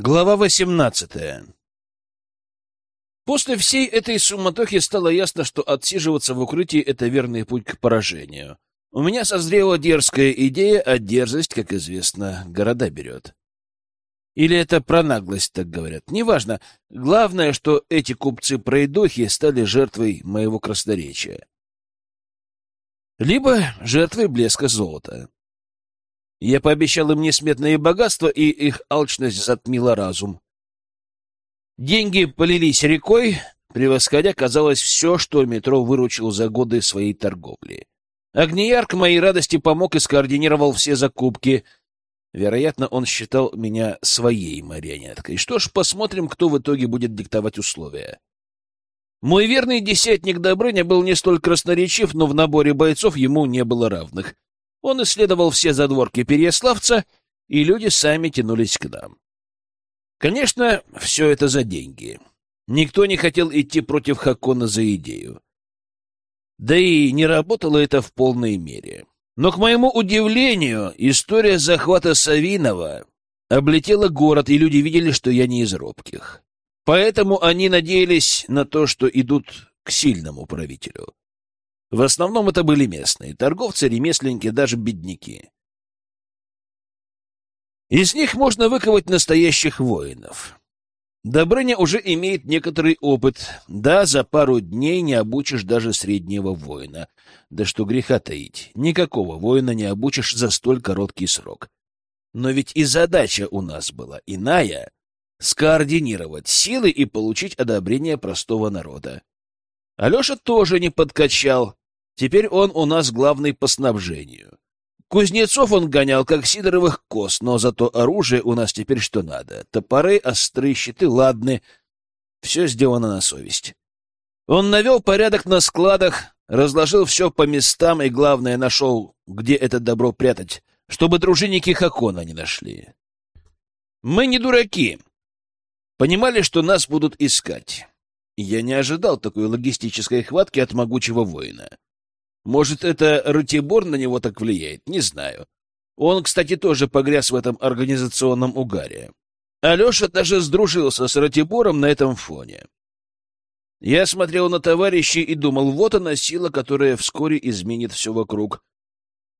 Глава восемнадцатая После всей этой суматохи стало ясно, что отсиживаться в укрытии — это верный путь к поражению. У меня созрела дерзкая идея, а дерзость, как известно, города берет. Или это про наглость так говорят. Неважно. Главное, что эти купцы-пройдохи стали жертвой моего красноречия. Либо жертвой блеска золота. Я пообещал им несметное богатство, и их алчность затмила разум. Деньги полились рекой, превосходя, казалось, все, что метро выручил за годы своей торговли. Огнияр к моей радости помог и скоординировал все закупки. Вероятно, он считал меня своей марионеткой. Что ж, посмотрим, кто в итоге будет диктовать условия. Мой верный десятник Добрыня был не столь красноречив, но в наборе бойцов ему не было равных — он исследовал все задворки Переяславца, и люди сами тянулись к нам. Конечно, все это за деньги. Никто не хотел идти против Хакона за идею. Да и не работало это в полной мере. Но, к моему удивлению, история захвата Савинова облетела город, и люди видели, что я не из робких. Поэтому они надеялись на то, что идут к сильному правителю. В основном это были местные, торговцы, ремесленники, даже бедняки. Из них можно выковать настоящих воинов. Добрыня уже имеет некоторый опыт. Да, за пару дней не обучишь даже среднего воина. Да что греха таить, никакого воина не обучишь за столь короткий срок. Но ведь и задача у нас была иная — скоординировать силы и получить одобрение простого народа. Алеша тоже не подкачал. Теперь он у нас главный по снабжению. Кузнецов он гонял, как сидоровых коз, но зато оружие у нас теперь что надо. Топоры, острые щиты, ладны. Все сделано на совесть. Он навел порядок на складах, разложил все по местам и, главное, нашел, где это добро прятать, чтобы дружинники Хакона не нашли. Мы не дураки. Понимали, что нас будут искать. Я не ожидал такой логистической хватки от могучего воина. Может, это Ратибор на него так влияет, не знаю. Он, кстати, тоже погряз в этом организационном угаре. Алеша даже сдружился с Ратибором на этом фоне. Я смотрел на товарищей и думал, вот она сила, которая вскоре изменит все вокруг.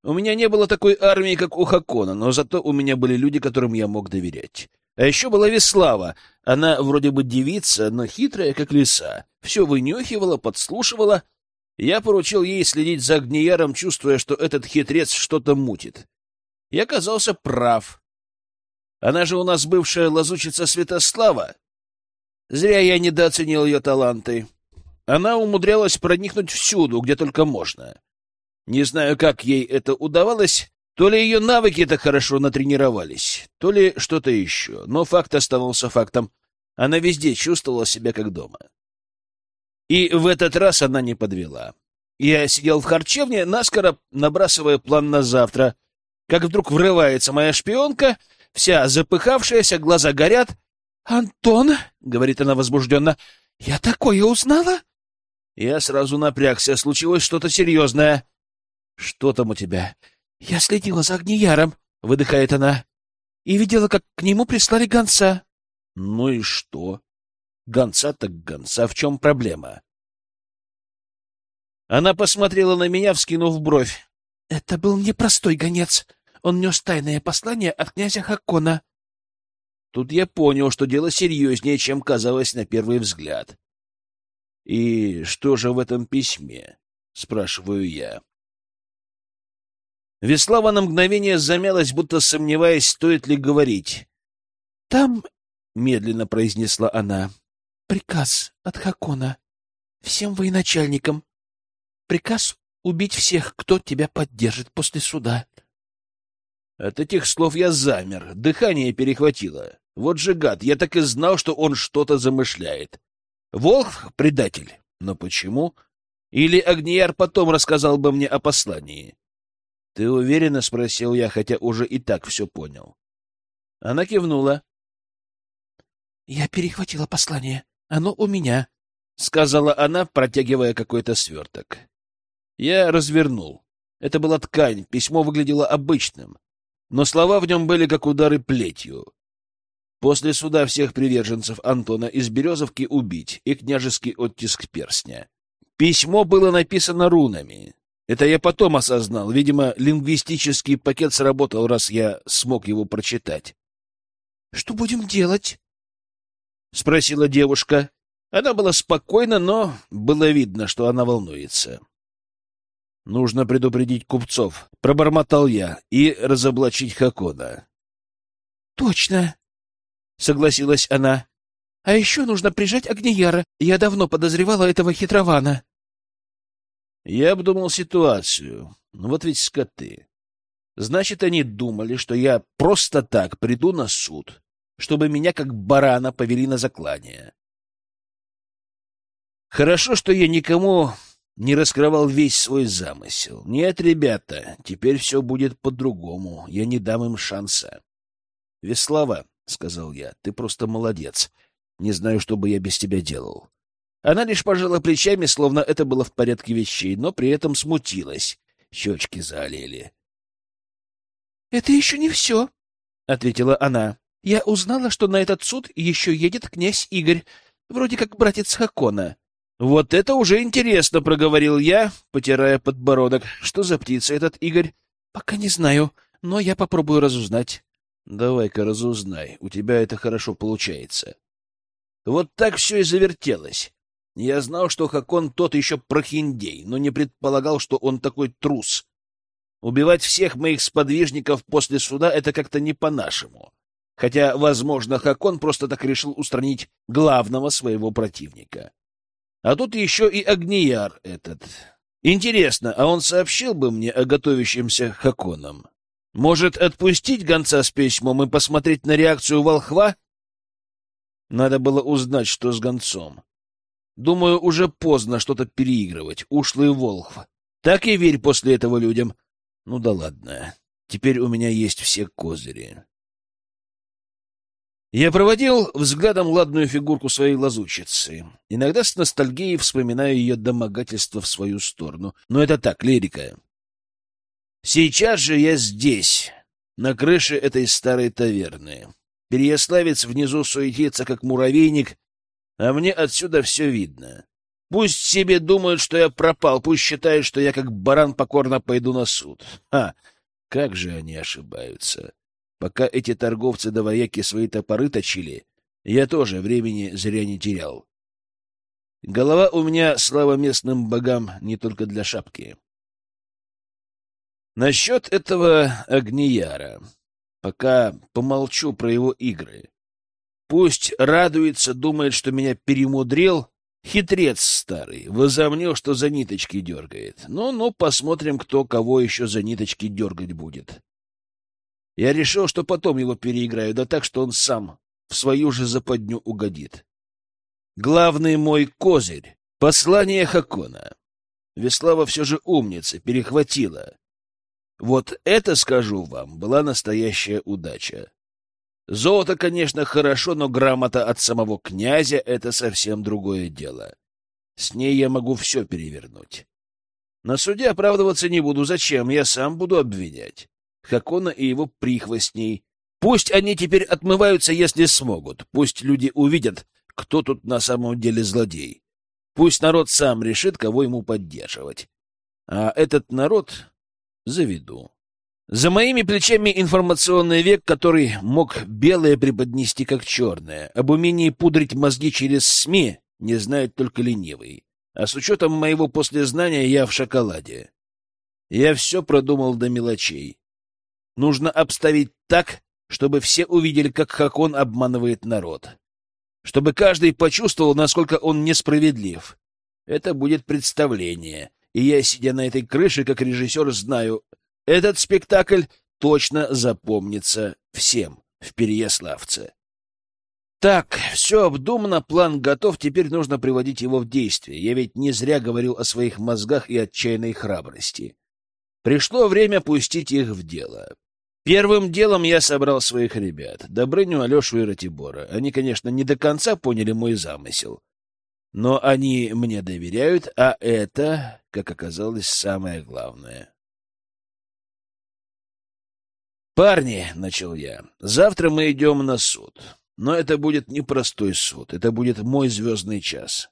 У меня не было такой армии, как у Хакона, но зато у меня были люди, которым я мог доверять. А еще была Веслава. Она вроде бы девица, но хитрая, как лиса. Все вынюхивала, подслушивала — я поручил ей следить за Агнияром, чувствуя, что этот хитрец что-то мутит. И оказался прав. Она же у нас бывшая лазучица Святослава. Зря я недооценил ее таланты. Она умудрялась проникнуть всюду, где только можно. Не знаю, как ей это удавалось, то ли ее навыки так хорошо натренировались, то ли что-то еще, но факт оставался фактом. Она везде чувствовала себя как дома. И в этот раз она не подвела. Я сидел в харчевне, наскоро набрасывая план на завтра, как вдруг врывается моя шпионка, вся запыхавшаяся, глаза горят. «Антон!» — говорит она возбужденно. «Я такое узнала!» Я сразу напрягся. Случилось что-то серьезное. «Что там у тебя?» «Я следила за Огнияром», — выдыхает она, — «и видела, как к нему прислали гонца». «Ну и что?» Гонца так гонца, в чем проблема? Она посмотрела на меня, вскинув бровь. — Это был непростой гонец. Он нес тайное послание от князя Хакона. Тут я понял, что дело серьезнее, чем казалось на первый взгляд. — И что же в этом письме? — спрашиваю я. Веслава на мгновение замялась, будто сомневаясь, стоит ли говорить. — Там, — медленно произнесла она, Приказ от Хакона. Всем военачальникам. Приказ убить всех, кто тебя поддержит после суда. От этих слов я замер, дыхание перехватило. Вот же гад, я так и знал, что он что-то замышляет. Волх — предатель. Но почему? Или Агнияр потом рассказал бы мне о послании? — Ты уверена? — спросил я, хотя уже и так все понял. Она кивнула. — Я перехватила послание. Оно у меня, — сказала она, протягивая какой-то сверток. Я развернул. Это была ткань, письмо выглядело обычным, но слова в нем были как удары плетью. После суда всех приверженцев Антона из Березовки убить и княжеский оттиск перстня. Письмо было написано рунами. Это я потом осознал. Видимо, лингвистический пакет сработал, раз я смог его прочитать. — Что будем делать? — спросила девушка. Она была спокойна, но было видно, что она волнуется. — Нужно предупредить купцов, — пробормотал я, — и разоблачить Хакона. — Точно, — согласилась она. — А еще нужно прижать Огнияра. Я давно подозревала этого хитрована. Я обдумал ситуацию. Ну вот ведь скоты. Значит, они думали, что я просто так приду на суд, чтобы меня как барана повели на заклание. Хорошо, что я никому не раскрывал весь свой замысел. Нет, ребята, теперь все будет по-другому. Я не дам им шанса. Веслава, — сказал я. — Ты просто молодец. Не знаю, что бы я без тебя делал. Она лишь пожала плечами, словно это было в порядке вещей, но при этом смутилась. Щечки залили. — Это еще не все, — ответила она. — Я узнала, что на этот суд еще едет князь Игорь, вроде как братец Хакона. — Вот это уже интересно, — проговорил я, потирая подбородок. — Что за птица этот Игорь? — Пока не знаю, но я попробую разузнать. Давай-ка разузнай, у тебя это хорошо получается. Вот так все и завертелось. Я знал, что Хакон тот еще прохиндей, но не предполагал, что он такой трус. Убивать всех моих сподвижников после суда — это как-то не по-нашему. Хотя, возможно, Хакон просто так решил устранить главного своего противника. А тут еще и Агнияр этот. Интересно, а он сообщил бы мне о готовящемся Хаконом? Может, отпустить гонца с письмом и посмотреть на реакцию волхва? Надо было узнать, что с гонцом. Думаю, уже поздно что-то переигрывать. Ушлый волхв. Так и верь после этого людям. Ну да ладно. Теперь у меня есть все козыри. Я проводил взглядом ладную фигурку своей лазучицы. Иногда с ностальгией вспоминаю ее домогательство в свою сторону. Но это так, лирика. Сейчас же я здесь, на крыше этой старой таверны. Переяславец внизу суетится, как муравейник, а мне отсюда все видно. Пусть себе думают, что я пропал, пусть считают, что я как баран покорно пойду на суд. А, как же они ошибаются. Пока эти торговцы до вояки свои топоры точили, я тоже времени зря не терял. Голова у меня, слава местным богам, не только для шапки. Насчет этого Агнияра. Пока помолчу про его игры. Пусть радуется, думает, что меня перемудрил. Хитрец старый, возомнил, что за ниточки дергает. Ну-ну, посмотрим, кто кого еще за ниточки дергать будет. Я решил, что потом его переиграю, да так, что он сам в свою же западню угодит. Главный мой козырь — послание Хакона. Веслава все же умница, перехватила. Вот это, скажу вам, была настоящая удача. Золото, конечно, хорошо, но грамота от самого князя — это совсем другое дело. С ней я могу все перевернуть. На суде оправдываться не буду. Зачем? Я сам буду обвинять. Хакона и его прихвостней. Пусть они теперь отмываются, если смогут. Пусть люди увидят, кто тут на самом деле злодей. Пусть народ сам решит, кого ему поддерживать. А этот народ заведу. За моими плечами информационный век, который мог белое преподнести как черное. Об умении пудрить мозги через СМИ не знает только ленивый. А с учетом моего послезнания я в шоколаде. Я все продумал до мелочей. Нужно обставить так, чтобы все увидели, как Хакон обманывает народ. Чтобы каждый почувствовал, насколько он несправедлив. Это будет представление, и я, сидя на этой крыше, как режиссер, знаю, этот спектакль точно запомнится всем в Переяславце. Так, все обдумано, план готов, теперь нужно приводить его в действие. Я ведь не зря говорил о своих мозгах и отчаянной храбрости. Пришло время пустить их в дело. Первым делом я собрал своих ребят, Добрыню, Алешу и Ратибора. Они, конечно, не до конца поняли мой замысел. Но они мне доверяют, а это, как оказалось, самое главное. «Парни», — начал я, — «завтра мы идем на суд. Но это будет не простой суд, это будет мой звездный час.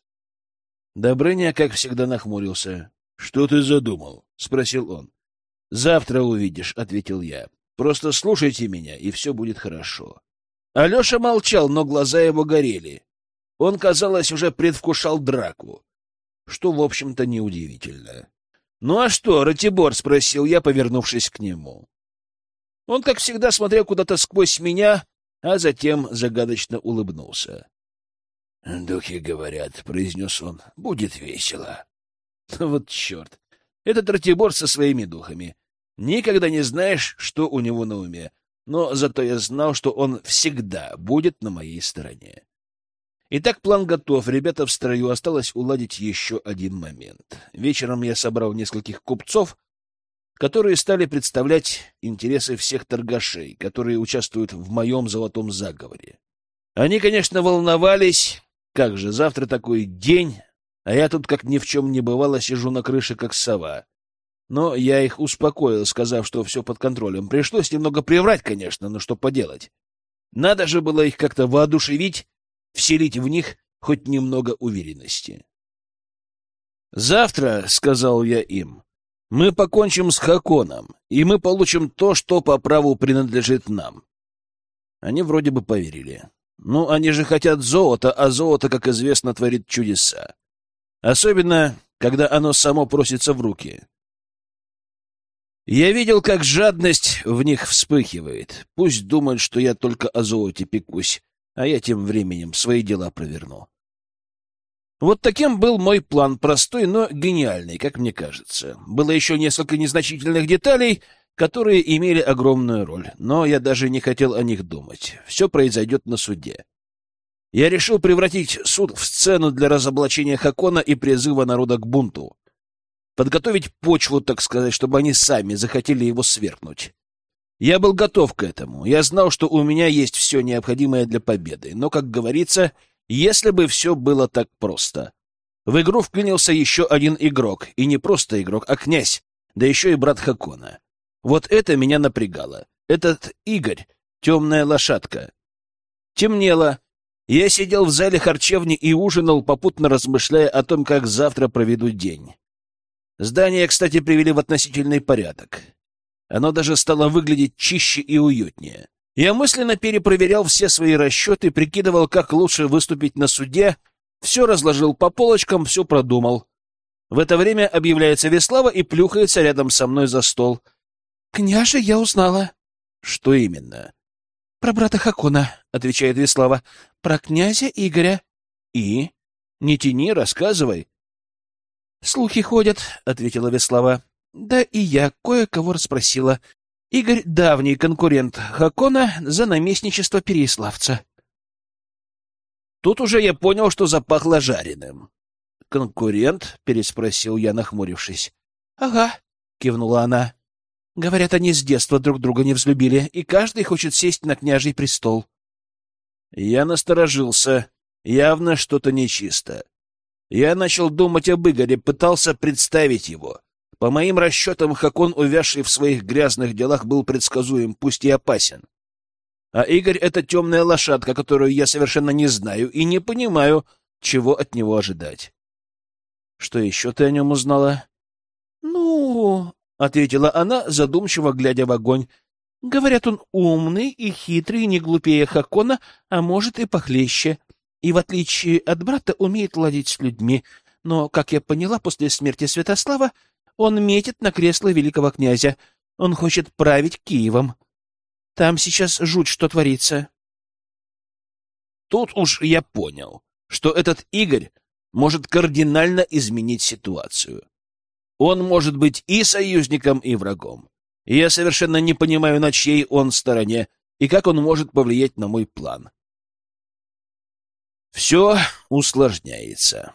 Добрыня, как всегда, нахмурился. — Что ты задумал? — спросил он. — Завтра увидишь, — ответил я. — Просто слушайте меня, и все будет хорошо. Алеша молчал, но глаза его горели. Он, казалось, уже предвкушал драку, что, в общем-то, неудивительно. — Ну а что, Ратибор? — спросил я, повернувшись к нему. Он, как всегда, смотрел куда-то сквозь меня, а затем загадочно улыбнулся. — Духи говорят, — произнес он, — будет весело. Вот черт! Этот Ратибор со своими духами. Никогда не знаешь, что у него на уме, но зато я знал, что он всегда будет на моей стороне. Итак, план готов, ребята в строю, осталось уладить еще один момент. Вечером я собрал нескольких купцов, которые стали представлять интересы всех торгашей, которые участвуют в моем золотом заговоре. Они, конечно, волновались, как же, завтра такой день, а я тут, как ни в чем не бывало, сижу на крыше, как сова. Но я их успокоил, сказав, что все под контролем. Пришлось немного приврать, конечно, но что поделать. Надо же было их как-то воодушевить, вселить в них хоть немного уверенности. «Завтра, — сказал я им, — мы покончим с Хаконом, и мы получим то, что по праву принадлежит нам». Они вроде бы поверили. Ну, они же хотят золота, а золото, как известно, творит чудеса. Особенно, когда оно само просится в руки. Я видел, как жадность в них вспыхивает. Пусть думают, что я только о золоте пекусь, а я тем временем свои дела проверну. Вот таким был мой план, простой, но гениальный, как мне кажется. Было еще несколько незначительных деталей, которые имели огромную роль, но я даже не хотел о них думать. Все произойдет на суде. Я решил превратить суд в сцену для разоблачения Хакона и призыва народа к бунту. Подготовить почву, так сказать, чтобы они сами захотели его свергнуть. Я был готов к этому. Я знал, что у меня есть все необходимое для победы. Но, как говорится, если бы все было так просто. В игру вклинился еще один игрок. И не просто игрок, а князь. Да еще и брат Хакона. Вот это меня напрягало. Этот Игорь — темная лошадка. Темнело. Я сидел в зале харчевни и ужинал, попутно размышляя о том, как завтра проведу день. Здание, кстати, привели в относительный порядок. Оно даже стало выглядеть чище и уютнее. Я мысленно перепроверял все свои расчеты, прикидывал, как лучше выступить на суде, все разложил по полочкам, все продумал. В это время объявляется Веслава и плюхается рядом со мной за стол — «Княже, я узнала». «Что именно?» «Про брата Хакона», — отвечает Веслава. «Про князя Игоря». «И? Не тяни, рассказывай». «Слухи ходят», — ответила Веслава. «Да и я кое-кого расспросила. Игорь — давний конкурент Хакона за наместничество Переяславца». Тут уже я понял, что запахло жареным. «Конкурент?» — переспросил я, нахмурившись. «Ага», — кивнула она. Говорят, они с детства друг друга не взлюбили, и каждый хочет сесть на княжий престол. Я насторожился. Явно что-то нечисто. Я начал думать об Игоре, пытался представить его. По моим расчетам, Хакон, увязший в своих грязных делах, был предсказуем, пусть и опасен. А Игорь — это темная лошадка, которую я совершенно не знаю и не понимаю, чего от него ожидать. Что еще ты о нем узнала? — Ну, — ответила она, задумчиво глядя в огонь. — Говорят, он умный и хитрый, не глупее Хакона, а может и похлеще. И, в отличие от брата, умеет ладить с людьми. Но, как я поняла, после смерти Святослава он метит на кресло великого князя. Он хочет править Киевом. Там сейчас жуть, что творится. Тут уж я понял, что этот Игорь может кардинально изменить ситуацию. Он может быть и союзником, и врагом. Я совершенно не понимаю, на чьей он стороне и как он может повлиять на мой план. Все усложняется.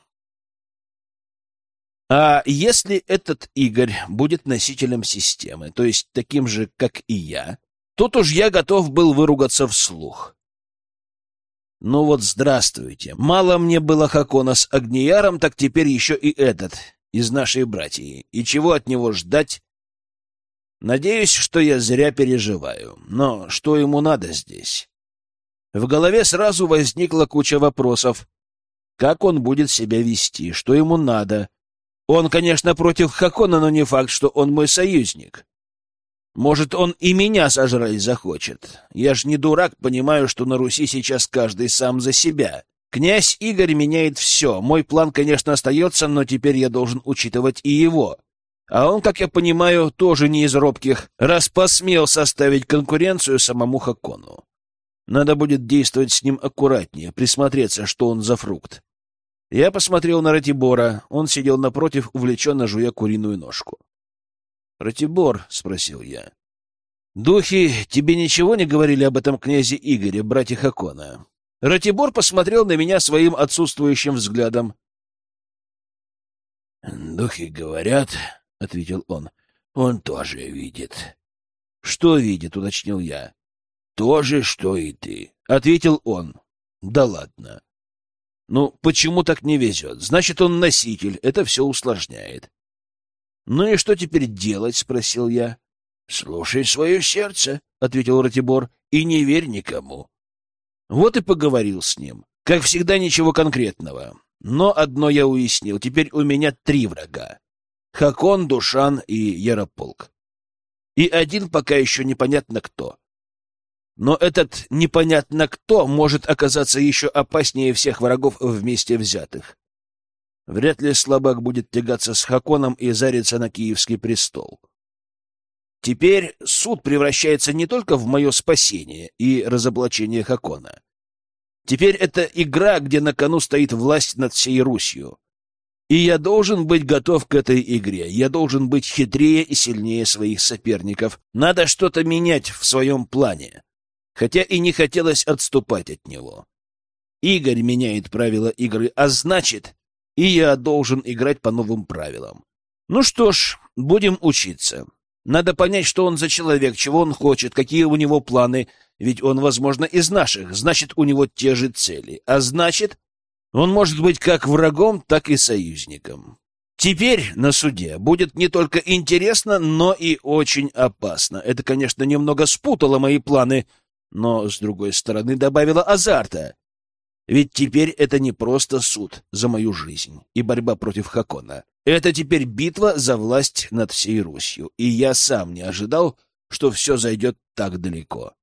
А если этот Игорь будет носителем системы, то есть таким же, как и я, тут уж я готов был выругаться вслух. Ну вот здравствуйте. Мало мне было Хакона с Агнияром, так теперь еще и этот из нашей братьи, и чего от него ждать? Надеюсь, что я зря переживаю, но что ему надо здесь? В голове сразу возникла куча вопросов. Как он будет себя вести? Что ему надо? Он, конечно, против Хакона, но не факт, что он мой союзник. Может, он и меня сожрать захочет. Я ж не дурак, понимаю, что на Руси сейчас каждый сам за себя. Князь Игорь меняет все. Мой план, конечно, остается, но теперь я должен учитывать и его. А он, как я понимаю, тоже не из робких, раз посмел составить конкуренцию самому Хакону. Надо будет действовать с ним аккуратнее, присмотреться, что он за фрукт. Я посмотрел на Ратибора. Он сидел напротив, увлеченно жуя куриную ножку. «Ратибор», — спросил я, — «духи тебе ничего не говорили об этом князе Игоре, брате Хакона?» Ратибор посмотрел на меня своим отсутствующим взглядом. «Духи говорят», — ответил он, — «он тоже видит». «Что видит?» — уточнил я. «То же, что и ты», — ответил он. «Да ладно». «Ну, почему так не везет? Значит, он носитель, это все усложняет». «Ну и что теперь делать?» — спросил я. «Слушай свое сердце», — ответил Ратибор, — «и не верь никому». Вот и поговорил с ним. Как всегда, ничего конкретного. Но одно я уяснил. Теперь у меня три врага. Хакон, Душан и Ярополк. И один пока еще непонятно кто. Но этот непонятно кто может оказаться еще опаснее всех врагов вместе взятых. Вряд ли слабак будет тягаться с Хаконом и зариться на киевский престол. Теперь суд превращается не только в мое спасение и разоблачение Хакона. Теперь это игра, где на кону стоит власть над всей Русью. И я должен быть готов к этой игре. Я должен быть хитрее и сильнее своих соперников. Надо что-то менять в своем плане. Хотя и не хотелось отступать от него. Игорь меняет правила игры, а значит, и я должен играть по новым правилам. Ну что ж, будем учиться. Надо понять, что он за человек, чего он хочет, какие у него планы, ведь он, возможно, из наших, значит, у него те же цели, а значит, он может быть как врагом, так и союзником. Теперь на суде будет не только интересно, но и очень опасно. Это, конечно, немного спутало мои планы, но, с другой стороны, добавило азарта. Ведь теперь это не просто суд за мою жизнь и борьба против Хакона. Это теперь битва за власть над всей Русью, и я сам не ожидал, что все зайдет так далеко.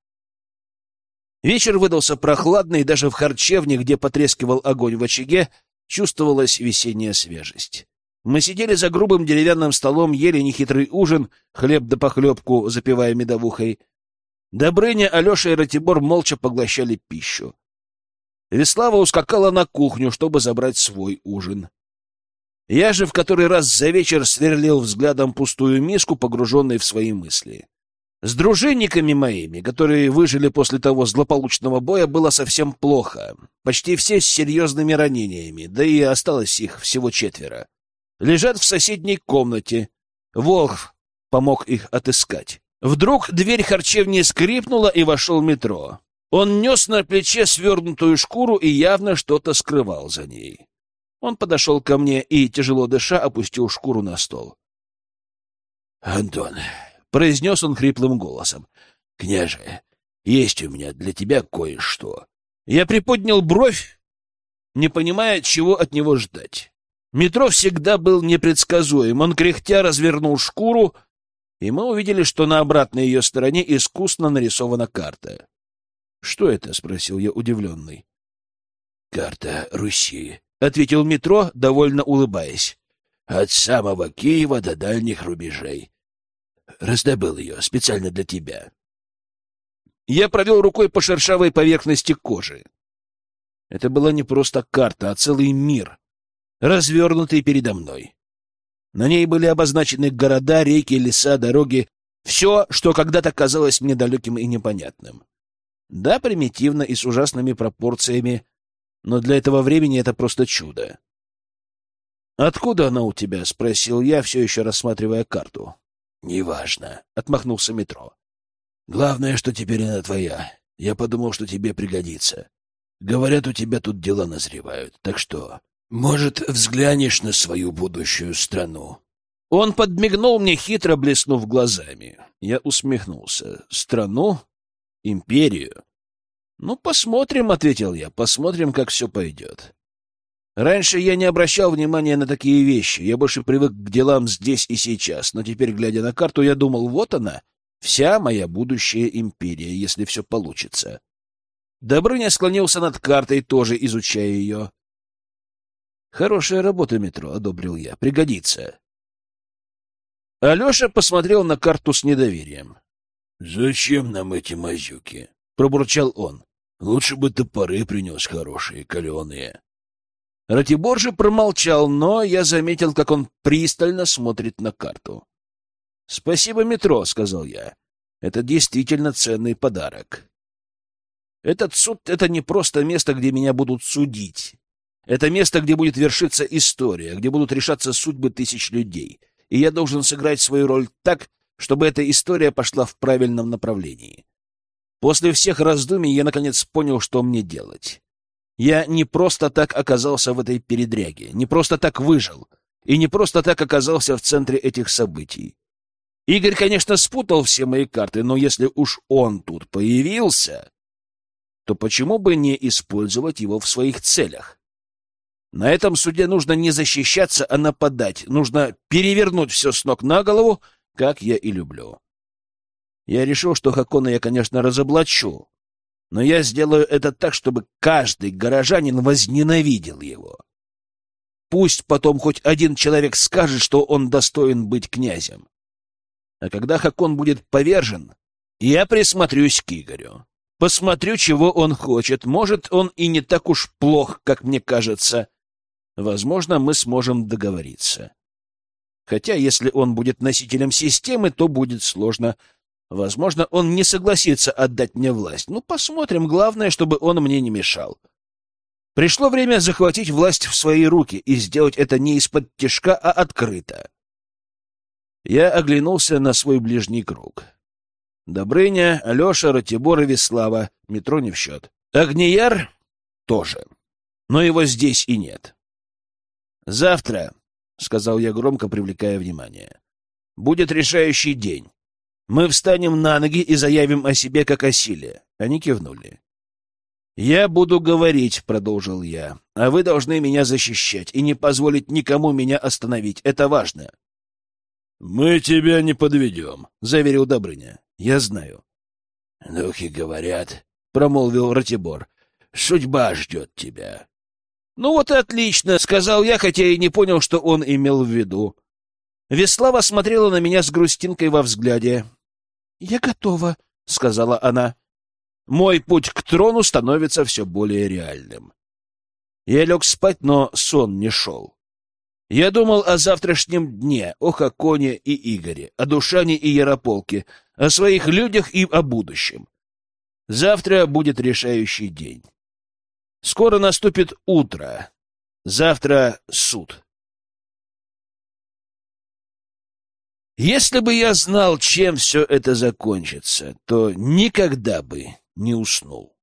Вечер выдался прохладный, даже в харчевне, где потрескивал огонь в очаге, чувствовалась весенняя свежесть. Мы сидели за грубым деревянным столом, ели нехитрый ужин, хлеб да похлебку, запивая медовухой. Добрыня, Алеша и Ратибор молча поглощали пищу. Веслава ускакала на кухню, чтобы забрать свой ужин. Я же в который раз за вечер сверлил взглядом пустую миску, погруженной в свои мысли. С дружинниками моими, которые выжили после того злополучного боя, было совсем плохо. Почти все с серьезными ранениями, да и осталось их всего четверо. Лежат в соседней комнате. Волх помог их отыскать. Вдруг дверь харчевни скрипнула, и вошел метро. Он нес на плече свернутую шкуру и явно что-то скрывал за ней. Он подошел ко мне и, тяжело дыша, опустил шкуру на стол. — Антон, — произнес он хриплым голосом, — княже, есть у меня для тебя кое-что. Я приподнял бровь, не понимая, чего от него ждать. Метро всегда был непредсказуем. Он кряхтя развернул шкуру, и мы увидели, что на обратной ее стороне искусно нарисована карта. — Что это? — спросил я удивленный. — Карта Руси, — ответил метро, довольно улыбаясь. «От самого Киева до дальних рубежей. Раздобыл ее специально для тебя». Я провел рукой по шершавой поверхности кожи. Это была не просто карта, а целый мир, развернутый передо мной. На ней были обозначены города, реки, леса, дороги, все, что когда-то казалось мне далеким и непонятным. Да, примитивно и с ужасными пропорциями, но для этого времени это просто чудо. «Откуда она у тебя?» — спросил я, все еще рассматривая карту. «Неважно», — отмахнулся метро. «Главное, что теперь она твоя. Я подумал, что тебе пригодится. Говорят, у тебя тут дела назревают, так что, может, взглянешь на свою будущую страну?» Он подмигнул мне, хитро блеснув глазами. Я усмехнулся. «Страну? Империю? Ну, посмотрим, — ответил я, — посмотрим, как все пойдет. Раньше я не обращал внимания на такие вещи, я больше привык к делам здесь и сейчас, но теперь, глядя на карту, я думал, вот она, вся моя будущая империя, если все получится. Добрыня склонился над картой, тоже изучая ее. «Хорошая работа, метро», — одобрил я. «Пригодится». Алеша посмотрел на карту с недоверием. «Зачем нам эти мазюки?» — пробурчал он. «Лучше бы топоры принес хорошие, каленые». Ратибор же промолчал, но я заметил, как он пристально смотрит на карту. «Спасибо, метро», — сказал я. «Это действительно ценный подарок». Этот суд — это не просто место, где меня будут судить. Это место, где будет вершиться история, где будут решаться судьбы тысяч людей. И я должен сыграть свою роль так, чтобы эта история пошла в правильном направлении. После всех раздумий я, наконец, понял, что мне делать. Я не просто так оказался в этой передряге, не просто так выжил, и не просто так оказался в центре этих событий. Игорь, конечно, спутал все мои карты, но если уж он тут появился, то почему бы не использовать его в своих целях? На этом суде нужно не защищаться, а нападать. Нужно перевернуть все с ног на голову, как я и люблю. Я решил, что Хакона я, конечно, разоблачу, но я сделаю это так, чтобы каждый горожанин возненавидел его. Пусть потом хоть один человек скажет, что он достоин быть князем. А когда Хакон будет повержен, я присмотрюсь к Игорю. Посмотрю, чего он хочет. Может, он и не так уж плох, как мне кажется. Возможно, мы сможем договориться. Хотя, если он будет носителем системы, то будет сложно. Возможно, он не согласится отдать мне власть. Ну, посмотрим. Главное, чтобы он мне не мешал. Пришло время захватить власть в свои руки и сделать это не из-под тяжка, а открыто. Я оглянулся на свой ближний круг. Добрыня, Алеша, Ратибор и Веслава. Метро не в счет. Огнияр тоже. Но его здесь и нет. Завтра, — сказал я громко, привлекая внимание, — будет решающий день. Мы встанем на ноги и заявим о себе как о силе. Они кивнули. «Я буду говорить», — продолжил я, — «а вы должны меня защищать и не позволить никому меня остановить. Это важно». «Мы тебя не подведем», — заверил Добрыня. «Я знаю». «Духи говорят», — промолвил Ратибор, — «судьба ждет тебя». «Ну вот и отлично», — сказал я, хотя и не понял, что он имел в виду. Веслава смотрела на меня с грустинкой во взгляде. — Я готова, — сказала она. Мой путь к трону становится все более реальным. Я лег спать, но сон не шел. Я думал о завтрашнем дне, о Хаконе и Игоре, о Душане и Ярополке, о своих людях и о будущем. Завтра будет решающий день. Скоро наступит утро. Завтра суд. Если бы я знал, чем все это закончится, то никогда бы не уснул.